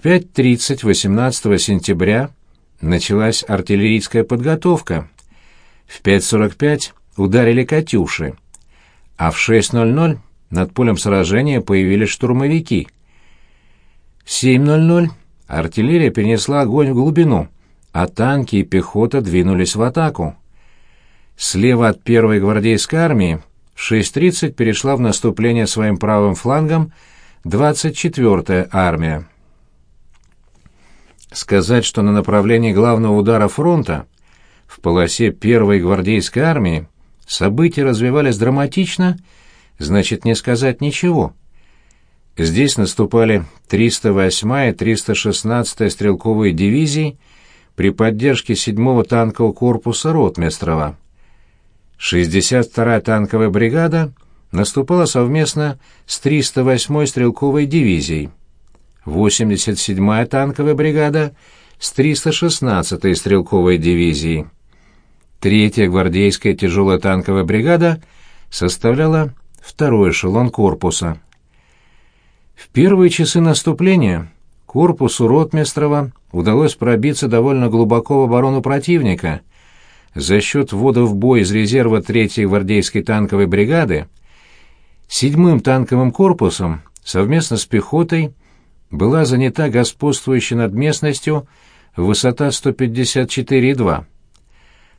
В 5.30 18 сентября началась артиллерийская подготовка. В 5.45 ударили «Катюши», а в 6.00 над полем сражения появились штурмовики. В 7.00 артиллерия перенесла огонь в глубину, а танки и пехота двинулись в атаку. Слева от первой гвардейской армии в 6.30 перешла в наступление своим правым флангом 24-я армия. Сказать, что на направлении главного удара фронта в полосе первой гвардейской армии события развивались драматично, значит не сказать ничего. Здесь наступали 308-я и 316-я стрелковые дивизии при поддержке 7-го танкового корпуса Ротмистрова. 62-я танковая бригада наступала совместно с 308-й стрелковой дивизией. 87-я танковая бригада с 316-й стрелковой дивизией. Третья гвардейская тяжелая танковая бригада составляла второй эшелон корпуса. В первые часы наступления корпусу Ротмистрова удалось пробиться довольно глубоко в оборону противника. За счет ввода в бой из резерва 3-й гвардейской танковой бригады седьмым танковым корпусом совместно с пехотой была занята господствующей над местностью высота 154,2.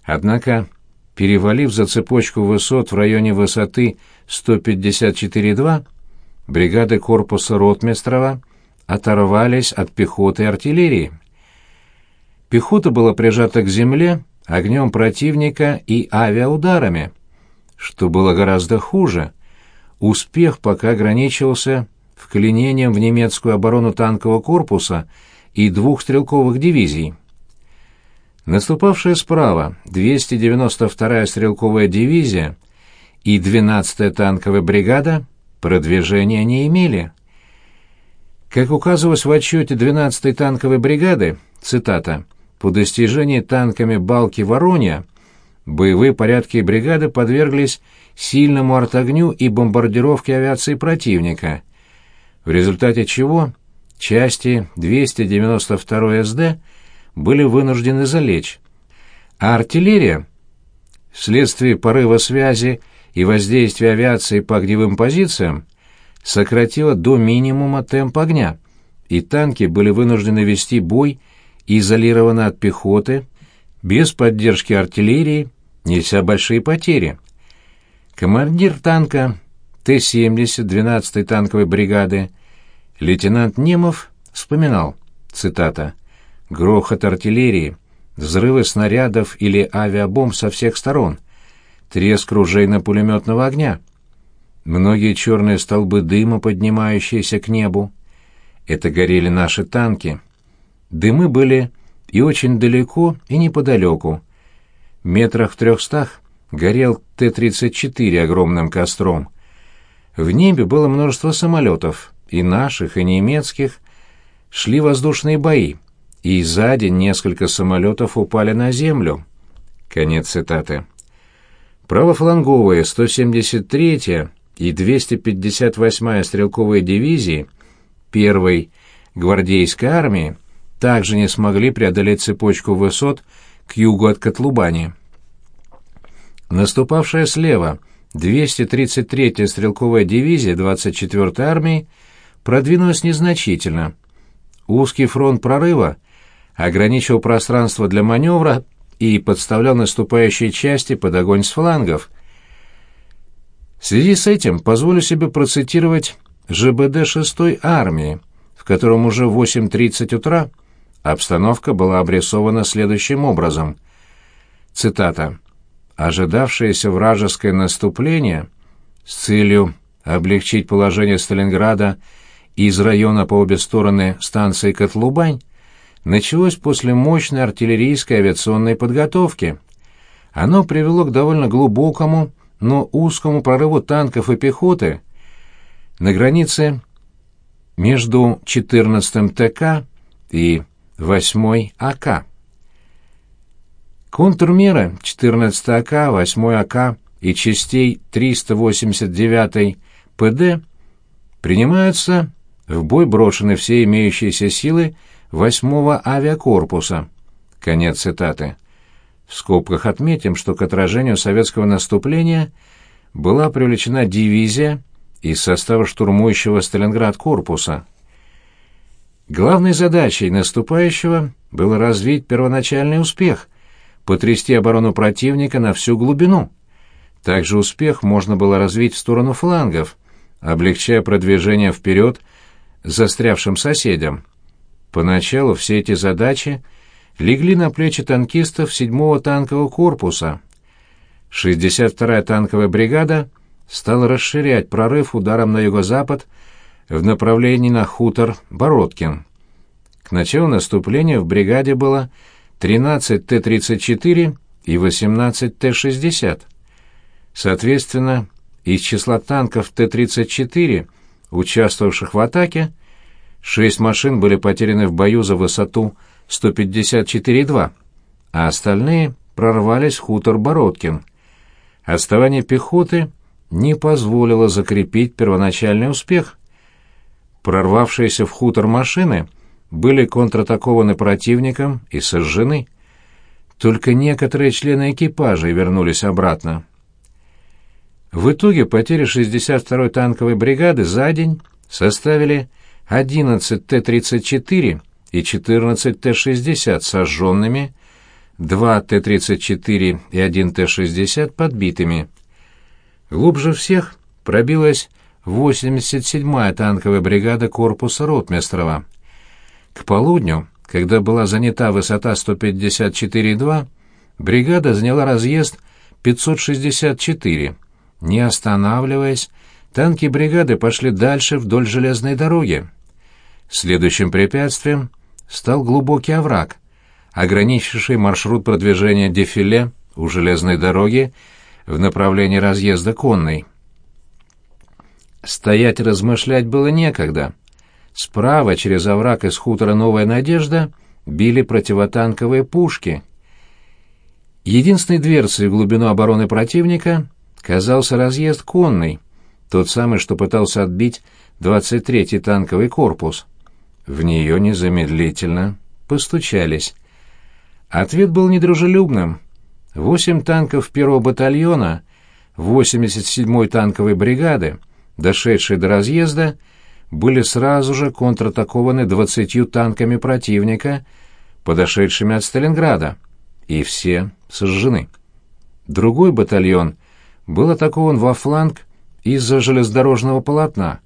Однако, перевалив за цепочку высот в районе высоты 154,2, бригады корпуса Ротмистрова оторвались от пехоты и артиллерии. Пехота была прижата к земле огнем противника и авиаударами. Что было гораздо хуже, успех пока ограничивался вклинением в немецкую оборону танкового корпуса и двух стрелковых дивизий. Наступавшая справа 292-я стрелковая дивизия и 12-я танковая бригада продвижения не имели. Как указывалось в отчете 12-й танковой бригады, цитата, «по достижении танками балки Воронья боевые порядки бригады подверглись сильному артогню и бомбардировке авиации противника, в результате чего части 292 СД были вынуждены залечь, а артиллерия, вследствие порыва связи и воздействия авиации по огневым позициям, сократила до минимума темп огня, и танки были вынуждены вести бой изолированно от пехоты, без поддержки артиллерии, неся большие потери. Командир танка Т-70 12-й танковой бригады лейтенант Немов вспоминал, цитата, Грохот артиллерии, взрывы снарядов или авиабомб со всех сторон, треск ружейно-пулеметного огня. Многие черные столбы дыма, поднимающиеся к небу. Это горели наши танки. Дымы были и очень далеко, и неподалеку. Метрах в трехстах горел Т-34 огромным костром. В небе было множество самолетов, и наших, и немецких. Шли воздушные бои и сзади несколько самолетов упали на землю. Конец цитаты. Правофланговые 173-я и 258-я стрелковые дивизии первой гвардейской армии также не смогли преодолеть цепочку высот к югу от Котлубани. Наступавшая слева 233-я стрелковая дивизия 24-й армии продвинулась незначительно. Узкий фронт прорыва — ограничивал пространство для маневра и подставлял наступающие части под огонь с флангов. В связи с этим позволю себе процитировать ЖБД 6-й армии, в котором уже в 8.30 утра обстановка была обрисована следующим образом. Цитата. «Ожидавшееся вражеское наступление с целью облегчить положение Сталинграда из района по обе стороны станции Котлубань началось после мощной артиллерийской авиационной подготовки. Оно привело к довольно глубокому, но узкому прорыву танков и пехоты на границе между 14-м ТК и 8-й АК. Контрмеры 14 АК, 8 АК и частей 389 ПД принимаются в бой брошены все имеющиеся силы 8-го авиакорпуса. Конец цитаты. В скобках отметим, что к отражению советского наступления была привлечена дивизия из состава штурмующего Сталинград корпуса. Главной задачей наступающего было развить первоначальный успех, потрясти оборону противника на всю глубину. Также успех можно было развить в сторону флангов, облегчая продвижение вперед застрявшим соседям. Поначалу все эти задачи легли на плечи танкистов 7-го танкового корпуса. 62-я танковая бригада стала расширять прорыв ударом на юго-запад в направлении на хутор Бородкин. К началу наступления в бригаде было 13 Т-34 и 18 Т-60. Соответственно, из числа танков Т-34, участвовавших в атаке, шесть машин были потеряны в бою за высоту 154,2, а остальные прорвались в хутор Бородкин. Отставание пехоты не позволило закрепить первоначальный успех. Прорвавшиеся в хутор машины были контратакованы противником и сожжены. Только некоторые члены экипажа вернулись обратно. В итоге потери 62-й танковой бригады за день составили 11 Т-34 и 14 Т-60 сожженными, 2 Т-34 и 1 Т-60 подбитыми. Глубже всех пробилась 87-я танковая бригада корпуса Ротмистрова. К полудню, когда была занята высота 154,2, бригада заняла разъезд 564 не останавливаясь, танки бригады пошли дальше вдоль железной дороги. Следующим препятствием стал глубокий овраг, ограничивший маршрут продвижения дефиле у железной дороги в направлении разъезда конной. Стоять и размышлять было некогда. Справа, через овраг из хутора «Новая надежда», били противотанковые пушки. Единственной дверцей в глубину обороны противника казался разъезд конный, тот самый, что пытался отбить 23-й танковый корпус. В нее незамедлительно постучались. Ответ был недружелюбным. Восемь танков первого батальона 87-й танковой бригады, дошедшие до разъезда, были сразу же контратакованы двадцатью танками противника, подошедшими от Сталинграда, и все сожжены. Другой батальон был атакован во фланг из-за железнодорожного полотна.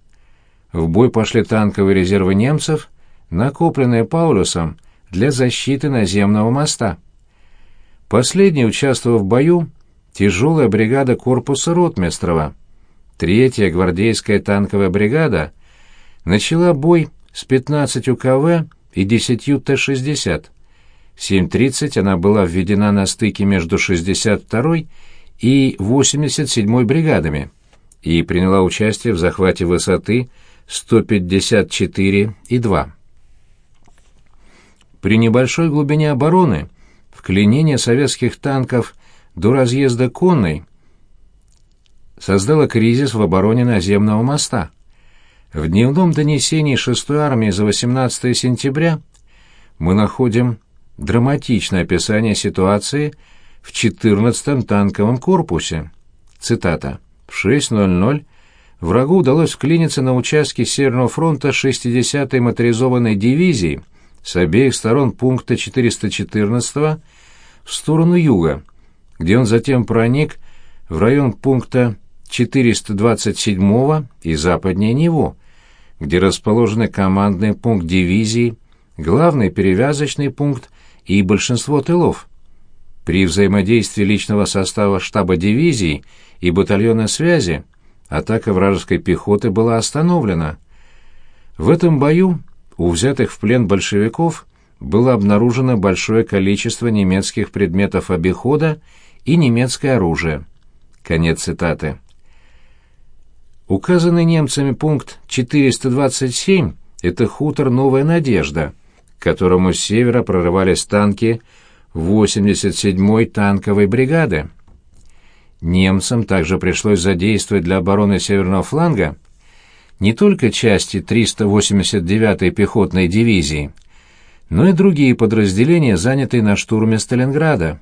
В бой пошли танковые резервы немцев, накопленные Паулюсом для защиты наземного моста. Последний участвовал в бою тяжелая бригада корпуса Ротмистрова. Третья гвардейская танковая бригада начала бой с 15 КВ и 10 Т-60. В 7.30 она была введена на стыке между 62-й и 87-й бригадами и приняла участие в захвате высоты 154,2. При небольшой глубине обороны вклинение советских танков до разъезда конной создало кризис в обороне наземного моста. В дневном донесении 6-й армии за 18 сентября мы находим драматичное описание ситуации в 14-м танковом корпусе. Цитата. В 6.00 врагу удалось вклиниться на участке Северного фронта 60-й моторизованной дивизии с обеих сторон пункта 414 в сторону юга, где он затем проник в район пункта 427 и западнее него, где расположены командный пункт дивизии, главный перевязочный пункт и большинство тылов. При взаимодействии личного состава штаба дивизии и батальона связи атака вражеской пехоты была остановлена. В этом бою у взятых в плен большевиков было обнаружено большое количество немецких предметов обихода и немецкое оружие. Конец цитаты. Указанный немцами пункт 427 – это хутор «Новая надежда», к которому с севера прорывались танки 87-й танковой бригады. Немцам также пришлось задействовать для обороны северного фланга не только части 389-й пехотной дивизии, но и другие подразделения, занятые на штурме Сталинграда.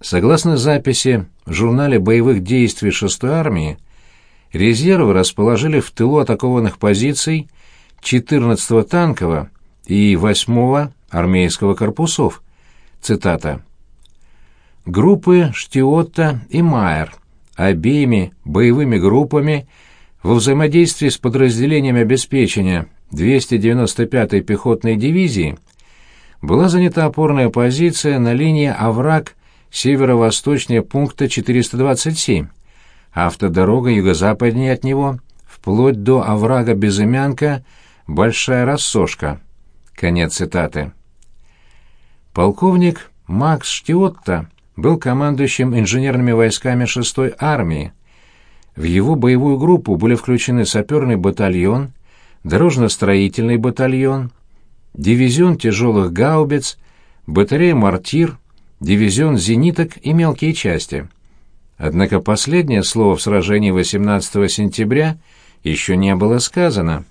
Согласно записи в журнале боевых действий 6-й армии, резервы расположили в тылу атакованных позиций 14-го танкового и 8-го армейского корпусов. Цитата. Группы Штиотта и Майер обеими боевыми группами во взаимодействии с подразделениями обеспечения 295-й пехотной дивизии была занята опорная позиция на линии овраг северо-восточнее пункта 427, автодорога юго-западнее от него, вплоть до оврага Безымянка, Большая Рассошка. Конец цитаты. Полковник Макс Штиотта был командующим инженерными войсками 6-й армии. В его боевую группу были включены саперный батальон, дорожно-строительный батальон, дивизион тяжелых гаубиц, батарея «Мортир», дивизион зениток и мелкие части. Однако последнее слово в сражении 18 сентября еще не было сказано.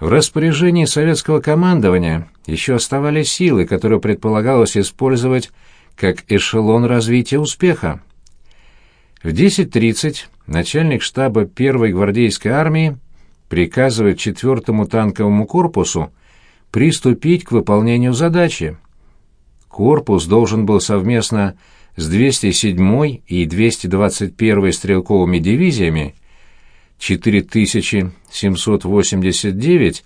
В распоряжении советского командования еще оставались силы, которые предполагалось использовать как эшелон развития успеха. В 10.30 начальник штаба 1-й гвардейской армии приказывает 4-му танковому корпусу приступить к выполнению задачи. Корпус должен был совместно 207-й и 221-й стрелковыми дивизиями 4789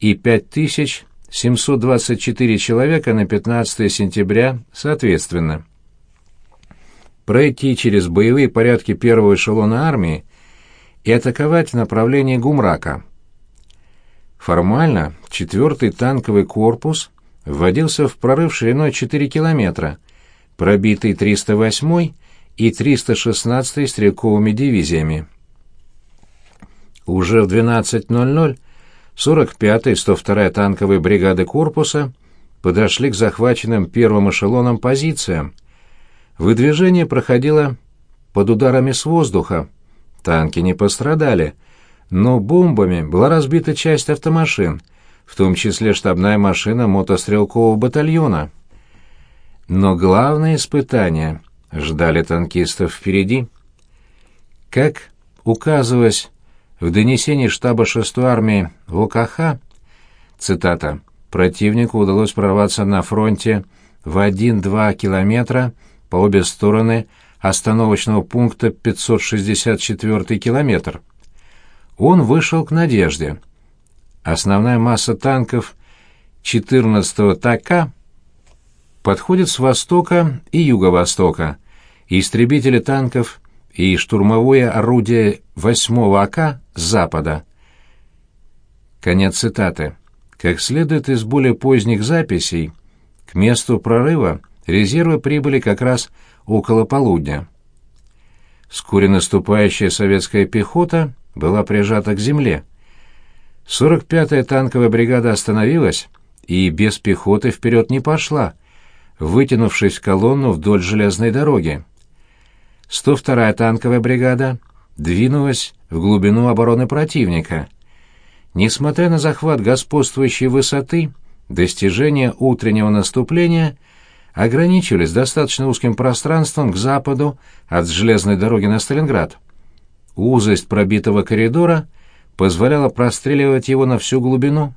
и 5724 человека на 15 сентября соответственно. Пройти через боевые порядки первого эшелона армии и атаковать в направлении Гумрака. Формально 4-й танковый корпус вводился в прорыв шириной 4 километра, пробитый 308-й и 316-й стрелковыми дивизиями. Уже в 12.00 45-я и 102-я танковые бригады корпуса подошли к захваченным первым эшелоном позициям. Выдвижение проходило под ударами с воздуха. Танки не пострадали, но бомбами была разбита часть автомашин, в том числе штабная машина мотострелкового батальона. Но главное испытание ждали танкистов впереди. Как указывалось в донесении штаба 6-й армии в ОКХ, цитата, «противнику удалось прорваться на фронте в 1-2 километра по обе стороны остановочного пункта 564 километр. Он вышел к Надежде. Основная масса танков 14-го ТАКа подходит с востока и юго-востока. Истребители танков и штурмовое орудие 8-го АК с запада. Конец цитаты. Как следует из более поздних записей, к месту прорыва резервы прибыли как раз около полудня. Вскоре наступающая советская пехота была прижата к земле. 45-я танковая бригада остановилась и без пехоты вперед не пошла, вытянувшись в колонну вдоль железной дороги. 102-я танковая бригада двинулась в глубину обороны противника. Несмотря на захват господствующей высоты, достижения утреннего наступления ограничивались достаточно узким пространством к западу от железной дороги на Сталинград. Узость пробитого коридора позволяла простреливать его на всю глубину.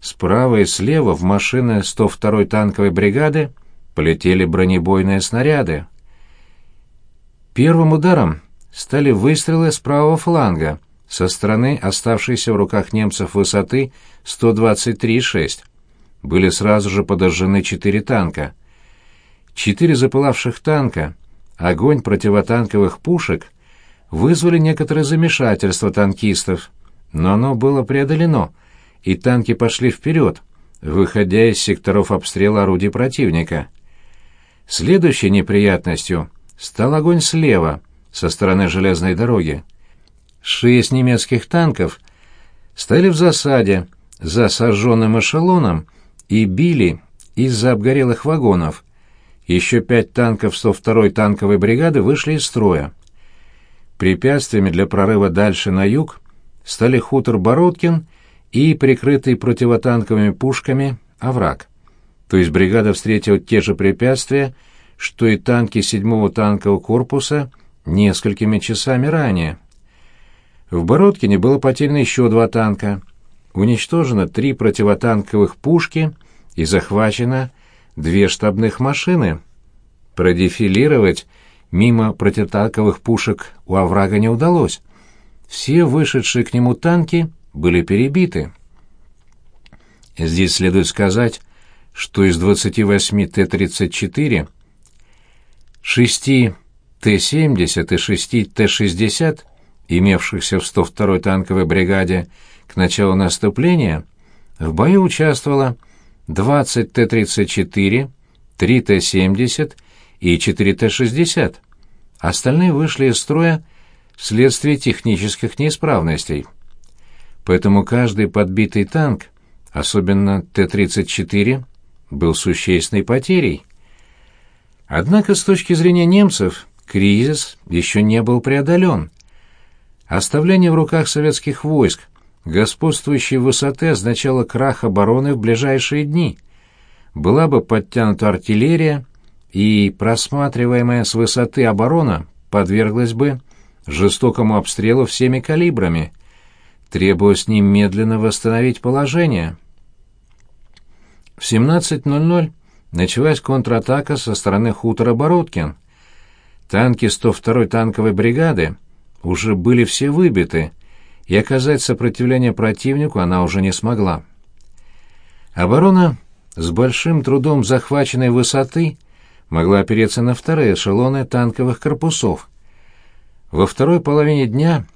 Справа и слева в машины 102-й танковой бригады полетели бронебойные снаряды. Первым ударом стали выстрелы с правого фланга, со стороны оставшейся в руках немцев высоты 123,6. Были сразу же подожжены четыре танка. Четыре запылавших танка, огонь противотанковых пушек вызвали некоторое замешательство танкистов, но оно было преодолено, и танки пошли вперед, выходя из секторов обстрела орудий противника. Следующей неприятностью стал огонь слева, со стороны железной дороги. Шесть немецких танков стояли в засаде за сожженным эшелоном и били из-за обгорелых вагонов. Еще пять танков 102-й танковой бригады вышли из строя. препятствиями для прорыва дальше на юг стали хутор Бородкин и прикрытый противотанковыми пушками овраг. То есть бригада встретила те же препятствия, что и танки 7-го танкового корпуса несколькими часами ранее. В Бородкине было потеряно еще два танка, уничтожено три противотанковых пушки и захвачено две штабных машины. Продефилировать мимо противотанковых пушек у оврага не удалось. Все вышедшие к нему танки были перебиты. Здесь следует сказать, что из 28 Т-34 6 Т-70 и 6 Т-60, имевшихся в 102-й танковой бригаде к началу наступления, в бою участвовало 20 Т-34, 3 Т-70 и 4 Т-60. Остальные вышли из строя вследствие технических неисправностей. Поэтому каждый подбитый танк, особенно Т-34, был существенной потерей. Однако с точки зрения немцев кризис еще не был преодолен. Оставление в руках советских войск господствующей высоты означало крах обороны в ближайшие дни. Была бы подтянута артиллерия, и просматриваемая с высоты оборона подверглась бы жестокому обстрелу всеми калибрами. Требовалось немедленно восстановить положение. В 17.00 началась контратака со стороны хутора Бородкин. Танки 102-й танковой бригады уже были все выбиты, и оказать сопротивление противнику она уже не смогла. Оборона с большим трудом захваченной высоты могла опереться на вторые эшелоны танковых корпусов. Во второй половине дня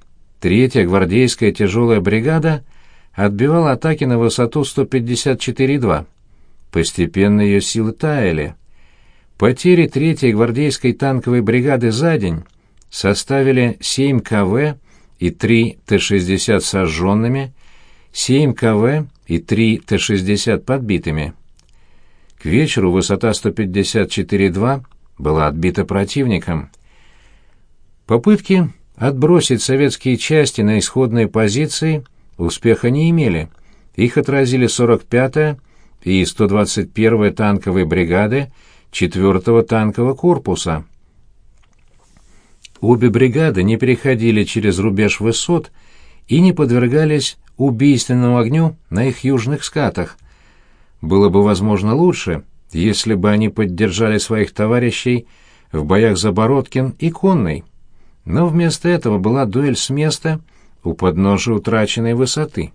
третья гвардейская тяжелая бригада отбивала атаки на высоту 154,2. Постепенно ее силы таяли. Потери третьей гвардейской танковой бригады за день составили 7 КВ и 3 Т-60 сожженными, 7 КВ и 3 Т-60 подбитыми. К вечеру высота 154,2 была отбита противником. Попытки отбросить советские части на исходные позиции успеха не имели. Их отразили 45-я и 121-я танковые бригады 4-го танкового корпуса. Обе бригады не переходили через рубеж высот и не подвергались убийственному огню на их южных скатах, было бы, возможно, лучше, если бы они поддержали своих товарищей в боях за Бородкин и Конный. Но вместо этого была дуэль с места у подножия утраченной высоты.